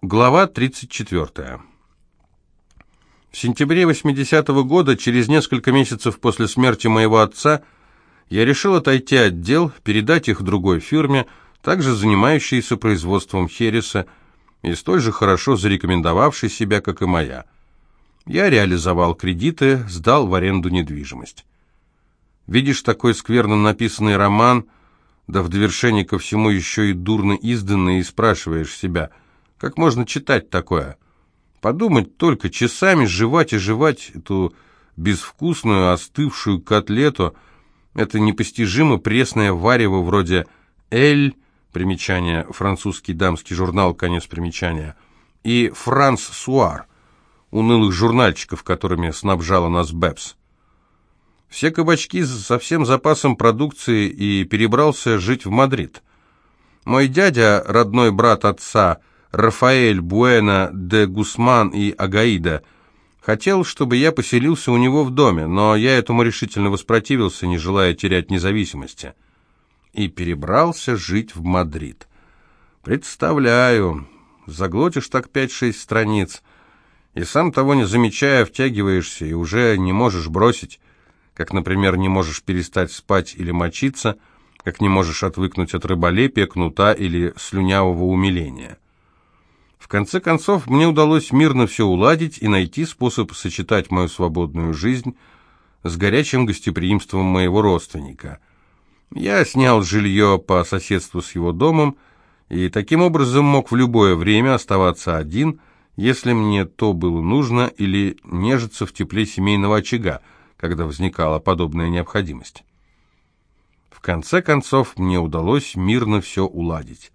Глава 34. В сентябре 80-го года, через несколько месяцев после смерти моего отца, я решил отойти от дел, передать их другой фирме, также занимающейся производством хереса и столь же хорошо зарекомендовавшей себя, как и моя. Я реализовал кредиты, сдал в аренду недвижимость. Видишь такой скверно написанный роман, да в довершение ко всему еще и дурно изданный, и спрашиваешь себя – как можно читать такое? Подумать только, часами жевать и жевать эту безвкусную остывшую котлету, это непостижимо пресное варево вроде «Эль», примечание, французский дамский журнал, конец примечания, и «Франс Суар», унылых журнальчиков, которыми снабжала нас Бэпс. Все кабачки со всем запасом продукции и перебрался жить в Мадрид. Мой дядя, родной брат отца, Рафаэль Буэно де Гусман и Атаиде, хотел, чтобы я поселился у него в доме, но я этому решительно воспротивился, не желая терять независимости, и перебрался жить в Мадрид. Представляю, заглотишь так пять-шесть страниц, и сам того не замечая, втягиваешься и уже не можешь бросить, как, например, не можешь перестать спать или мочиться, как не можешь отвыкнуть от рыболепия, кнута или слюнявого умиления. В конце концов, мне удалось мирно все уладить и найти способ сочетать мою свободную жизнь с горячим гостеприимством моего родственника. Я снял жилье по соседству с его домом и таким образом мог в любое время оставаться один, если мне то было нужно, или нежиться в тепле семейного очага, когда возникала подобная необходимость. В конце концов, мне удалось мирно все уладить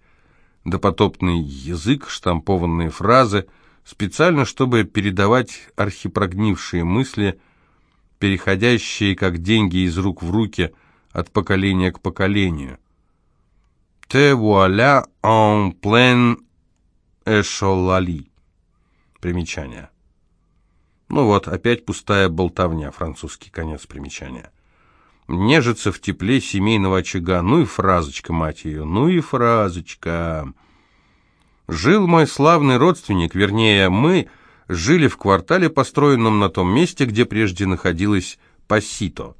допотопный язык, штампованные фразы, специально, чтобы передавать архипрогнившие мысли, переходящие как деньги из рук в руки от поколения к поколению. «Te voilà en plein écholali». Примечание. Ну вот, опять пустая болтовня, французский конец примечания. Нежится в тепле семейного очага. Ну и фразочка, мать ее, ну и фразочка. Жил мой славный родственник, вернее, мы жили в квартале, построенном на том месте, где прежде находилась Пасито.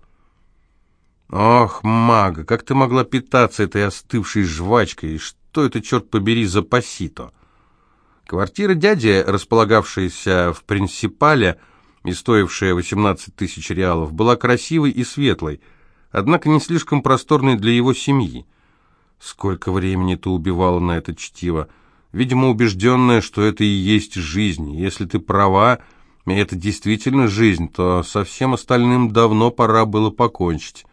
Ох, мага, как ты могла питаться этой остывшей жвачкой? Что это, черт побери, за Пасито? Квартира дяди, располагавшаяся в принципале и стоившая 18 тысяч реалов, была красивой и светлой, однако не слишком просторной для его семьи. Сколько времени ты убивала на это чтиво? Видимо, убежденная, что это и есть жизнь. Если ты права, и это действительно жизнь, то со всем остальным давно пора было покончить.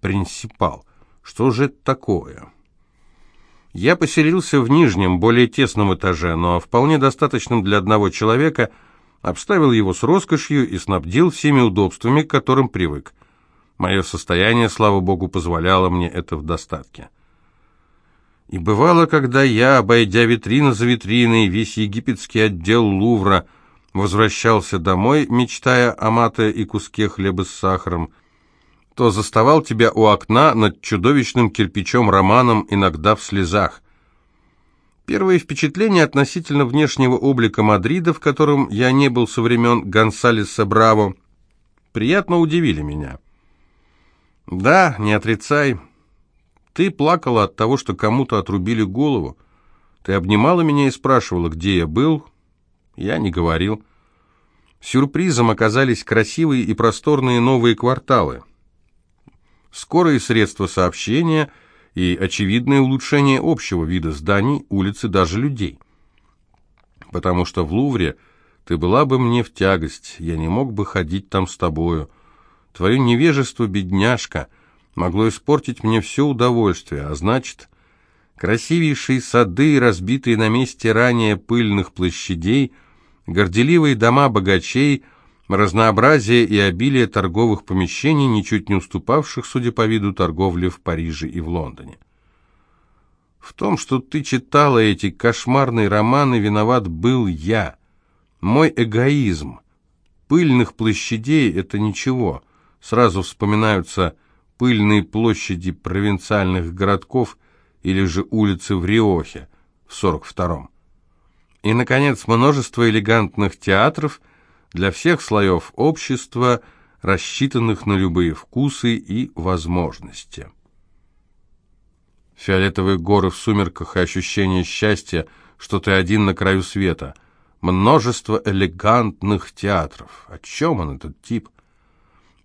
Принципал. Что же это такое? Я поселился в нижнем, более тесном этаже, но вполне достаточном для одного человека, обставил его с роскошью и снабдил всеми удобствами, к которым привык. Мое состояние, слава богу, позволяло мне это в достатке. И бывало, когда я, обойдя витрину за витриной, весь египетский отдел Лувра, возвращался домой, мечтая о мате и куске хлеба с сахаром, то заставал тебя у окна над чудовищным кирпичом романом, иногда в слезах. Первые впечатления относительно внешнего облика Мадрида, в котором я не был со времен Гонсалеса Браво, приятно удивили меня. Да, не отрицай. Ты плакала от того, что кому-то отрубили голову. Ты обнимала меня и спрашивала, где я был. Я не говорил. Сюрпризом оказались красивые и просторные новые кварталы. Скорые средства сообщения и очевидное улучшение общего вида зданий, улиц и даже людей. Потому что в Лувре ты была бы мне в тягость, я не мог бы ходить там с тобою. Твое невежество, бедняжка, могло испортить мне все удовольствие, а значит, красивейшие сады, разбитые на месте ранее пыльных площадей, горделивые дома богачей, разнообразие и обилие торговых помещений, ничуть не уступавших, судя по виду, торговле в Париже и в Лондоне. В том, что ты читала эти кошмарные романы, виноват был я. Мой эгоизм. Пыльных площадей — это ничего — сразу вспоминаются пыльные площади провинциальных городков или же улицы в Риохе в 42-м. И, наконец, множество элегантных театров для всех слоев общества, рассчитанных на любые вкусы и возможности. Фиолетовые горы в сумерках и ощущение счастья, что ты один на краю света. Множество элегантных театров. О чем он, этот тип?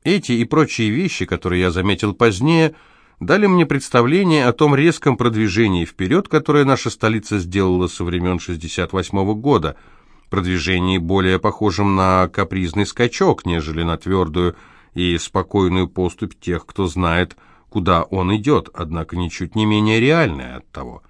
Эти и прочие вещи, которые я заметил позднее – дали мне представление о том резком продвижении вперед, которое наша столица сделала со времен 68 -го года, продвижении более похожем на капризный скачок, нежели на твердую и спокойную поступь тех, кто знает, куда он идет, однако ничуть не менее реальное от того.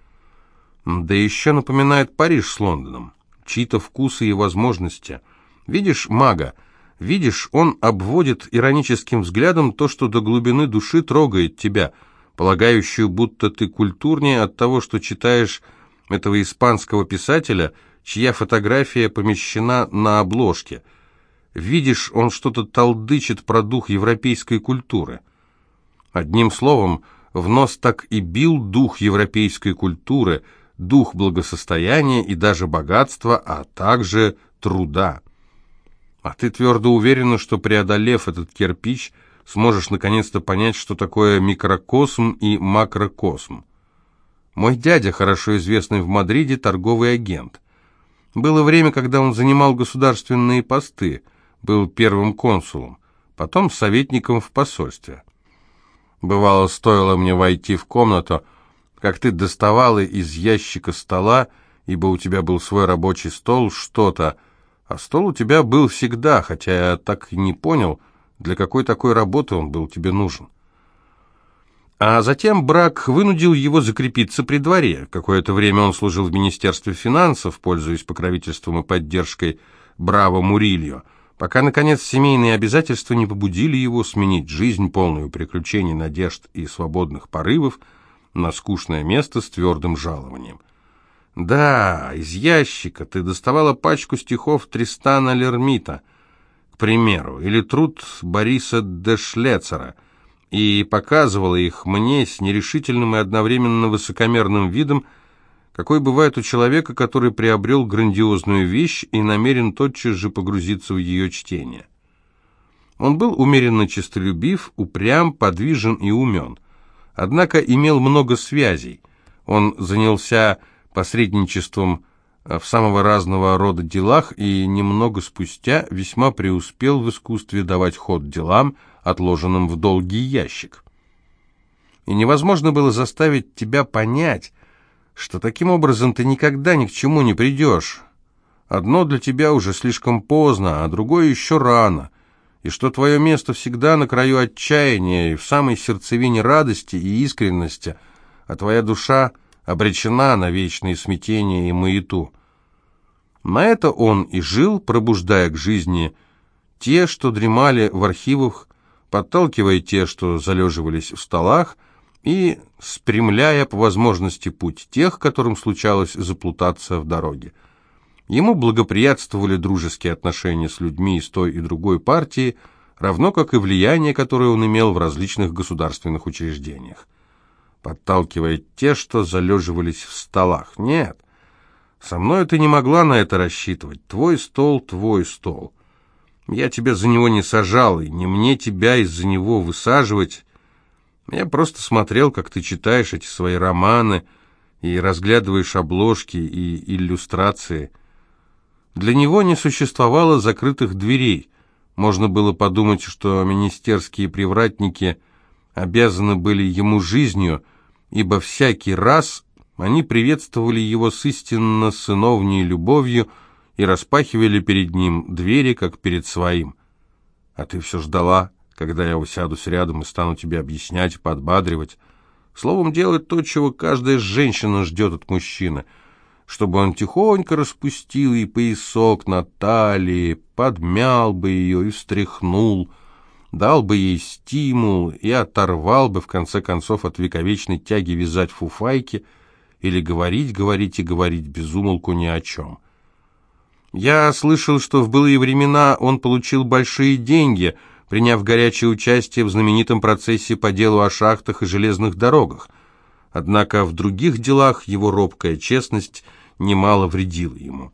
Да еще напоминает Париж с Лондоном, чьи-то вкусы и возможности. Видишь мага, Видишь, он обводит ироническим взглядом то, что до глубины души трогает тебя, полагающую, будто ты культурнее от того, что читаешь этого испанского писателя, чья фотография помещена на обложке. Видишь, он что-то толдычит про дух европейской культуры. Одним словом, в нос так и бил дух европейской культуры, дух благосостояния и даже богатства, а также труда. А ты твердо уверена, что преодолев этот кирпич, сможешь наконец-то понять, что такое микрокосм и макрокосм. Мой дядя, хорошо известный в Мадриде, торговый агент. Было время, когда он занимал государственные посты, был первым консулом, потом советником в посольстве. Бывало, стоило мне войти в комнату, как ты доставала из ящика стола, ибо у тебя был свой рабочий стол, что-то, а стол у тебя был всегда, хотя я так и не понял, для какой такой работы он был тебе нужен. А затем брак вынудил его закрепиться при дворе. Какое-то время он служил в Министерстве финансов, пользуясь покровительством и поддержкой Браво Мурильо, пока, наконец, семейные обязательства не побудили его сменить жизнь, полную приключений, надежд и свободных порывов, на скучное место с твердым жалованием. Да, из ящика ты доставала пачку стихов Тристана Лермита, к примеру, или труд Бориса Дешлецера, и показывала их мне с нерешительным и одновременно высокомерным видом, какой бывает у человека, который приобрел грандиозную вещь и намерен тотчас же погрузиться в ее чтение. Он был умеренно честолюбив, упрям, подвижен и умен. Однако имел много связей. Он занялся посредничеством э, в самого разного рода делах и немного спустя весьма преуспел в искусстве давать ход делам, отложенным в долгий ящик. И невозможно было заставить тебя понять, что таким образом ты никогда ни к чему не придешь. Одно для тебя уже слишком поздно, а другое еще рано, и что твое место всегда на краю отчаяния и в самой сердцевине радости и искренности, а твоя душа обречена на вечные смятения и маяту. На это он и жил, пробуждая к жизни те, что дремали в архивах, подталкивая те, что залеживались в столах, и спрямляя по возможности путь тех, которым случалось заплутаться в дороге. Ему благоприятствовали дружеские отношения с людьми из той и другой партии, равно как и влияние, которое он имел в различных государственных учреждениях подталкивая те, что залеживались в столах. Нет, со мной ты не могла на это рассчитывать. Твой стол, твой стол. Я тебя за него не сажал, и не мне тебя из-за него высаживать. Я просто смотрел, как ты читаешь эти свои романы и разглядываешь обложки и иллюстрации. Для него не существовало закрытых дверей. Можно было подумать, что министерские привратники обязаны были ему жизнью, ибо всякий раз они приветствовали его с истинно сыновней любовью и распахивали перед ним двери, как перед своим. А ты все ждала, когда я усядусь рядом и стану тебе объяснять подбадривать. Словом, делать то, чего каждая женщина ждет от мужчины, чтобы он тихонько распустил ей поясок на талии, подмял бы ее и встряхнул — дал бы ей стимул и оторвал бы, в конце концов, от вековечной тяги вязать фуфайки или говорить, говорить и говорить без умолку ни о чем. Я слышал, что в былые времена он получил большие деньги, приняв горячее участие в знаменитом процессе по делу о шахтах и железных дорогах. Однако в других делах его робкая честность немало вредила ему.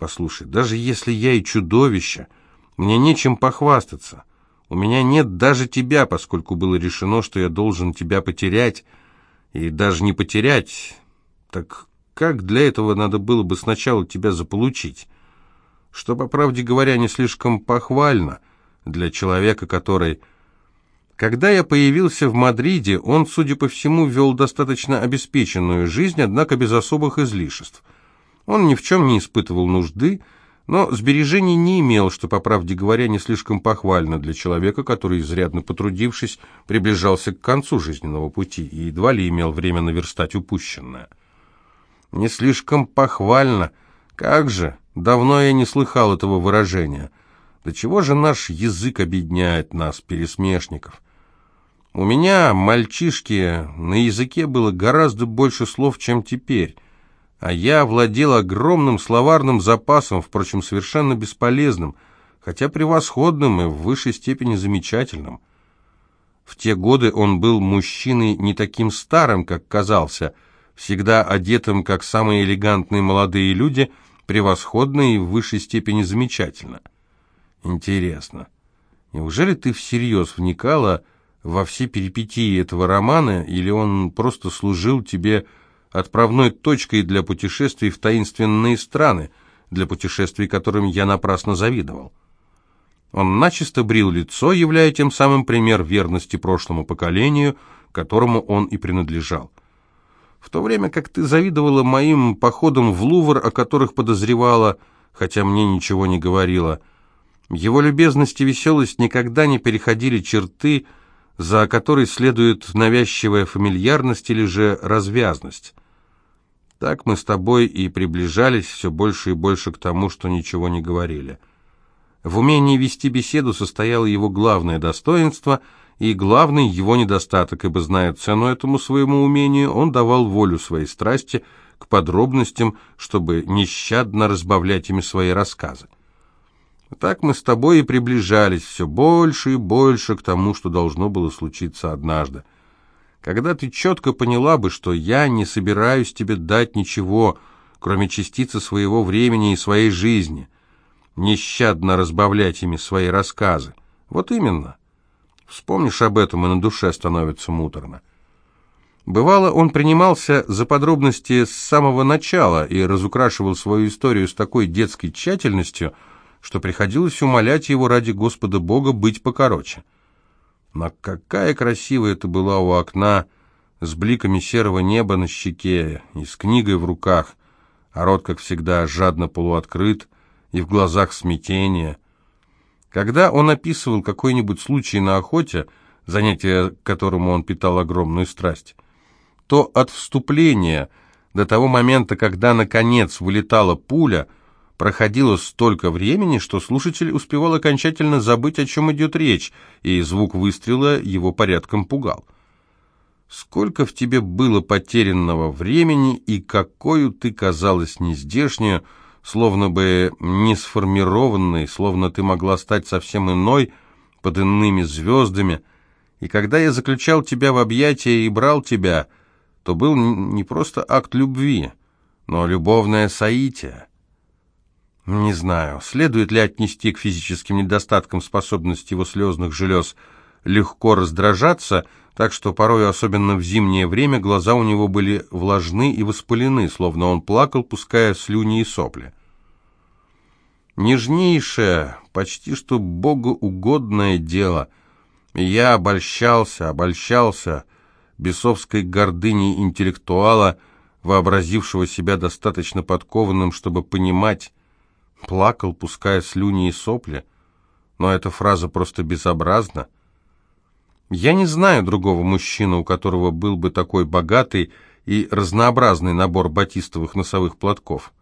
Послушай, даже если я и чудовище, мне нечем похвастаться. У меня нет даже тебя, поскольку было решено, что я должен тебя потерять, и даже не потерять. Так как для этого надо было бы сначала тебя заполучить? Что, по правде говоря, не слишком похвально для человека, который... Когда я появился в Мадриде, он, судя по всему, вел достаточно обеспеченную жизнь, однако без особых излишеств. Он ни в чем не испытывал нужды, но сбережений не имел, что, по правде говоря, не слишком похвально для человека, который, изрядно потрудившись, приближался к концу жизненного пути и едва ли имел время наверстать упущенное. Не слишком похвально. Как же, давно я не слыхал этого выражения. До чего же наш язык объединяет нас, пересмешников? У меня, мальчишки, на языке было гораздо больше слов, чем теперь — а я владел огромным словарным запасом, впрочем, совершенно бесполезным, хотя превосходным и в высшей степени замечательным. В те годы он был мужчиной не таким старым, как казался, всегда одетым, как самые элегантные молодые люди, превосходно и в высшей степени замечательно. Интересно, неужели ты всерьез вникала во все перипетии этого романа, или он просто служил тебе отправной точкой для путешествий в таинственные страны, для путешествий, которым я напрасно завидовал. Он начисто брил лицо, являя тем самым пример верности прошлому поколению, которому он и принадлежал. В то время как ты завидовала моим походам в Лувр, о которых подозревала, хотя мне ничего не говорила, его любезность и веселость никогда не переходили черты, за которой следует навязчивая фамильярность или же развязность. Так мы с тобой и приближались все больше и больше к тому, что ничего не говорили. В умении вести беседу состояло его главное достоинство и главный его недостаток, ибо, зная цену этому своему умению, он давал волю своей страсти к подробностям, чтобы нещадно разбавлять ими свои рассказы. Так мы с тобой и приближались все больше и больше к тому, что должно было случиться однажды когда ты четко поняла бы, что я не собираюсь тебе дать ничего, кроме частицы своего времени и своей жизни, нещадно разбавлять ими свои рассказы. Вот именно. Вспомнишь об этом, и на душе становится муторно. Бывало, он принимался за подробности с самого начала и разукрашивал свою историю с такой детской тщательностью, что приходилось умолять его ради Господа Бога быть покороче. Но какая красивая ты была у окна, с бликами серого неба на щеке и с книгой в руках, а рот, как всегда, жадно полуоткрыт и в глазах смятение. Когда он описывал какой-нибудь случай на охоте, занятие которому он питал огромную страсть, то от вступления до того момента, когда, наконец, вылетала пуля — Проходило столько времени, что слушатель успевал окончательно забыть, о чем идет речь, и звук выстрела его порядком пугал. Сколько в тебе было потерянного времени, и какую ты казалась нездешнюю, словно бы не сформированной, словно ты могла стать совсем иной, под иными звездами. И когда я заключал тебя в объятия и брал тебя, то был не просто акт любви, но любовное соитие. Не знаю, следует ли отнести к физическим недостаткам способность его слезных желез легко раздражаться, так что порой, особенно в зимнее время, глаза у него были влажны и воспалены, словно он плакал, пуская слюни и сопли. Нежнейшее, почти что богоугодное дело. Я обольщался, обольщался бесовской гордыней интеллектуала, вообразившего себя достаточно подкованным, чтобы понимать, Плакал, пуская слюни и сопли. Но эта фраза просто безобразна. Я не знаю другого мужчины, у которого был бы такой богатый и разнообразный набор батистовых носовых платков.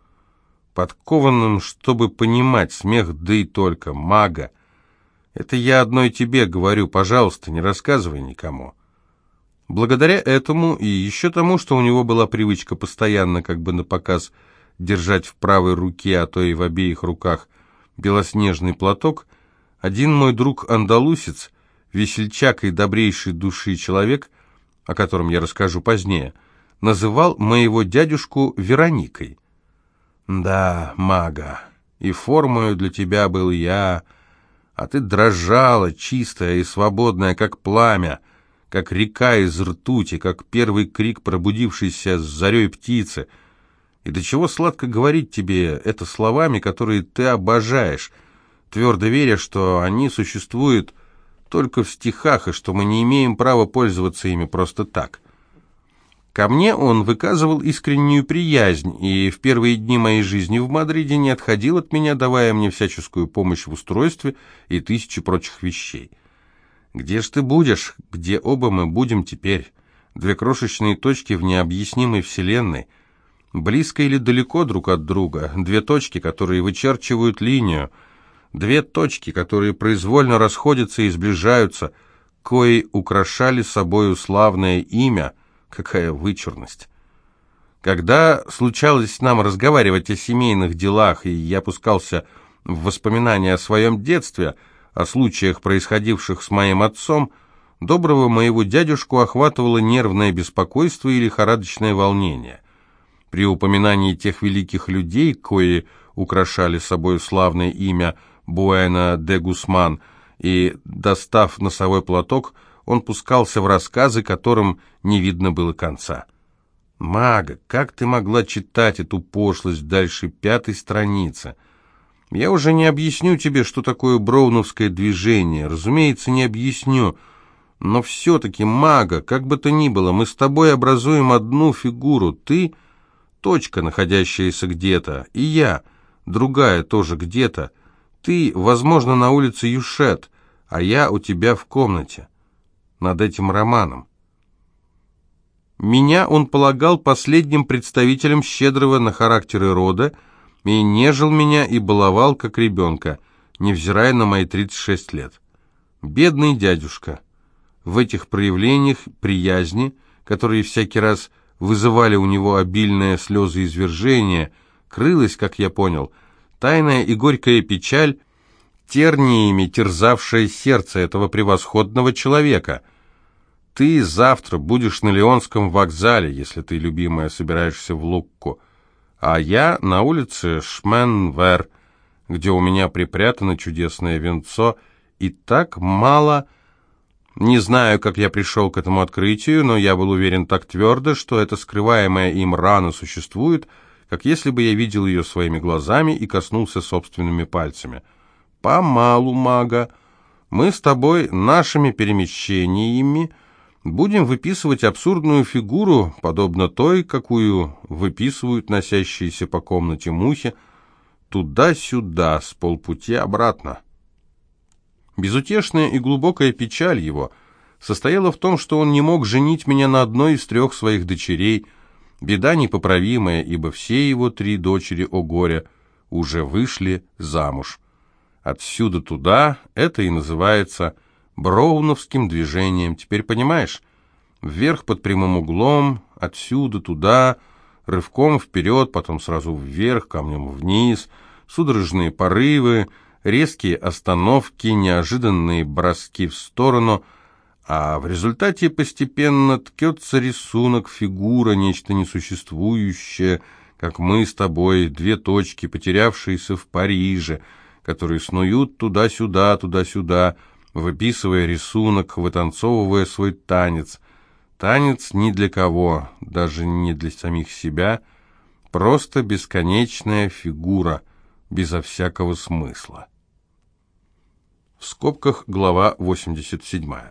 Подкованным, чтобы понимать смех, да и только, мага. Это я одной тебе говорю, пожалуйста, не рассказывай никому. Благодаря этому и еще тому, что у него была привычка постоянно, как бы на показ, держать в правой руке, а то и в обеих руках, белоснежный платок, один мой друг-андалусец, весельчак и добрейший души человек, о котором я расскажу позднее, называл моего дядюшку Вероникой. Да, мага, и формою для тебя был я, а ты дрожала, чистая и свободная, как пламя, как река из ртути, как первый крик пробудившейся с зарей птицы. И до чего сладко говорить тебе это словами, которые ты обожаешь, твердо веря, что они существуют только в стихах, и что мы не имеем права пользоваться ими просто так. Ко мне он выказывал искреннюю приязнь, и в первые дни моей жизни в Мадриде не отходил от меня, давая мне всяческую помощь в устройстве и тысячи прочих вещей. Где ж ты будешь? Где оба мы будем теперь? Две крошечные точки в необъяснимой вселенной. Близко или далеко друг от друга? Две точки, которые вычерчивают линию. Две точки, которые произвольно расходятся и сближаются, кои украшали собою славное имя. Какая вычурность! Когда случалось нам разговаривать о семейных делах, и я пускался в воспоминания о своем детстве – о случаях, происходивших с моим отцом, доброго моего дядюшку охватывало нервное беспокойство и лихорадочное волнение. При упоминании тех великих людей, кои украшали собой славное имя Буэна де Гусман, и, достав носовой платок, он пускался в рассказы, которым не видно было конца. «Мага, как ты могла читать эту пошлость дальше пятой страницы?» Я уже не объясню тебе, что такое броуновское движение. Разумеется, не объясню. Но все-таки, мага, как бы то ни было, мы с тобой образуем одну фигуру. Ты — точка, находящаяся где-то, и я, другая тоже где-то. Ты, возможно, на улице Юшет, а я у тебя в комнате. Над этим романом. Меня он полагал последним представителем щедрого на характеры рода, и нежил меня и баловал, как ребенка, невзирая на мои 36 лет. Бедный дядюшка. В этих проявлениях приязни, которые всякий раз вызывали у него обильные слезы извержения, крылась, как я понял, тайная и горькая печаль, терниями терзавшая сердце этого превосходного человека. Ты завтра будешь на Леонском вокзале, если ты, любимая, собираешься в Лукку а я на улице Шменвер, где у меня припрятано чудесное венцо, и так мало... Не знаю, как я пришел к этому открытию, но я был уверен так твердо, что эта скрываемая им рана существует, как если бы я видел ее своими глазами и коснулся собственными пальцами. Помалу, мага, мы с тобой нашими перемещениями Будем выписывать абсурдную фигуру, подобно той, какую выписывают носящиеся по комнате мухи, туда-сюда, с полпути обратно. Безутешная и глубокая печаль его состояла в том, что он не мог женить меня на одной из трех своих дочерей, беда непоправимая, ибо все его три дочери, о горе, уже вышли замуж. Отсюда туда это и называется – броуновским движением. Теперь понимаешь? Вверх под прямым углом, отсюда туда, рывком вперед, потом сразу вверх, камнем вниз, судорожные порывы, резкие остановки, неожиданные броски в сторону, а в результате постепенно ткется рисунок, фигура, нечто несуществующее, как мы с тобой, две точки, потерявшиеся в Париже, которые снуют туда-сюда, туда-сюда, выписывая рисунок, вытанцовывая свой танец. Танец ни для кого, даже не для самих себя, просто бесконечная фигура, безо всякого смысла. В скобках глава 87.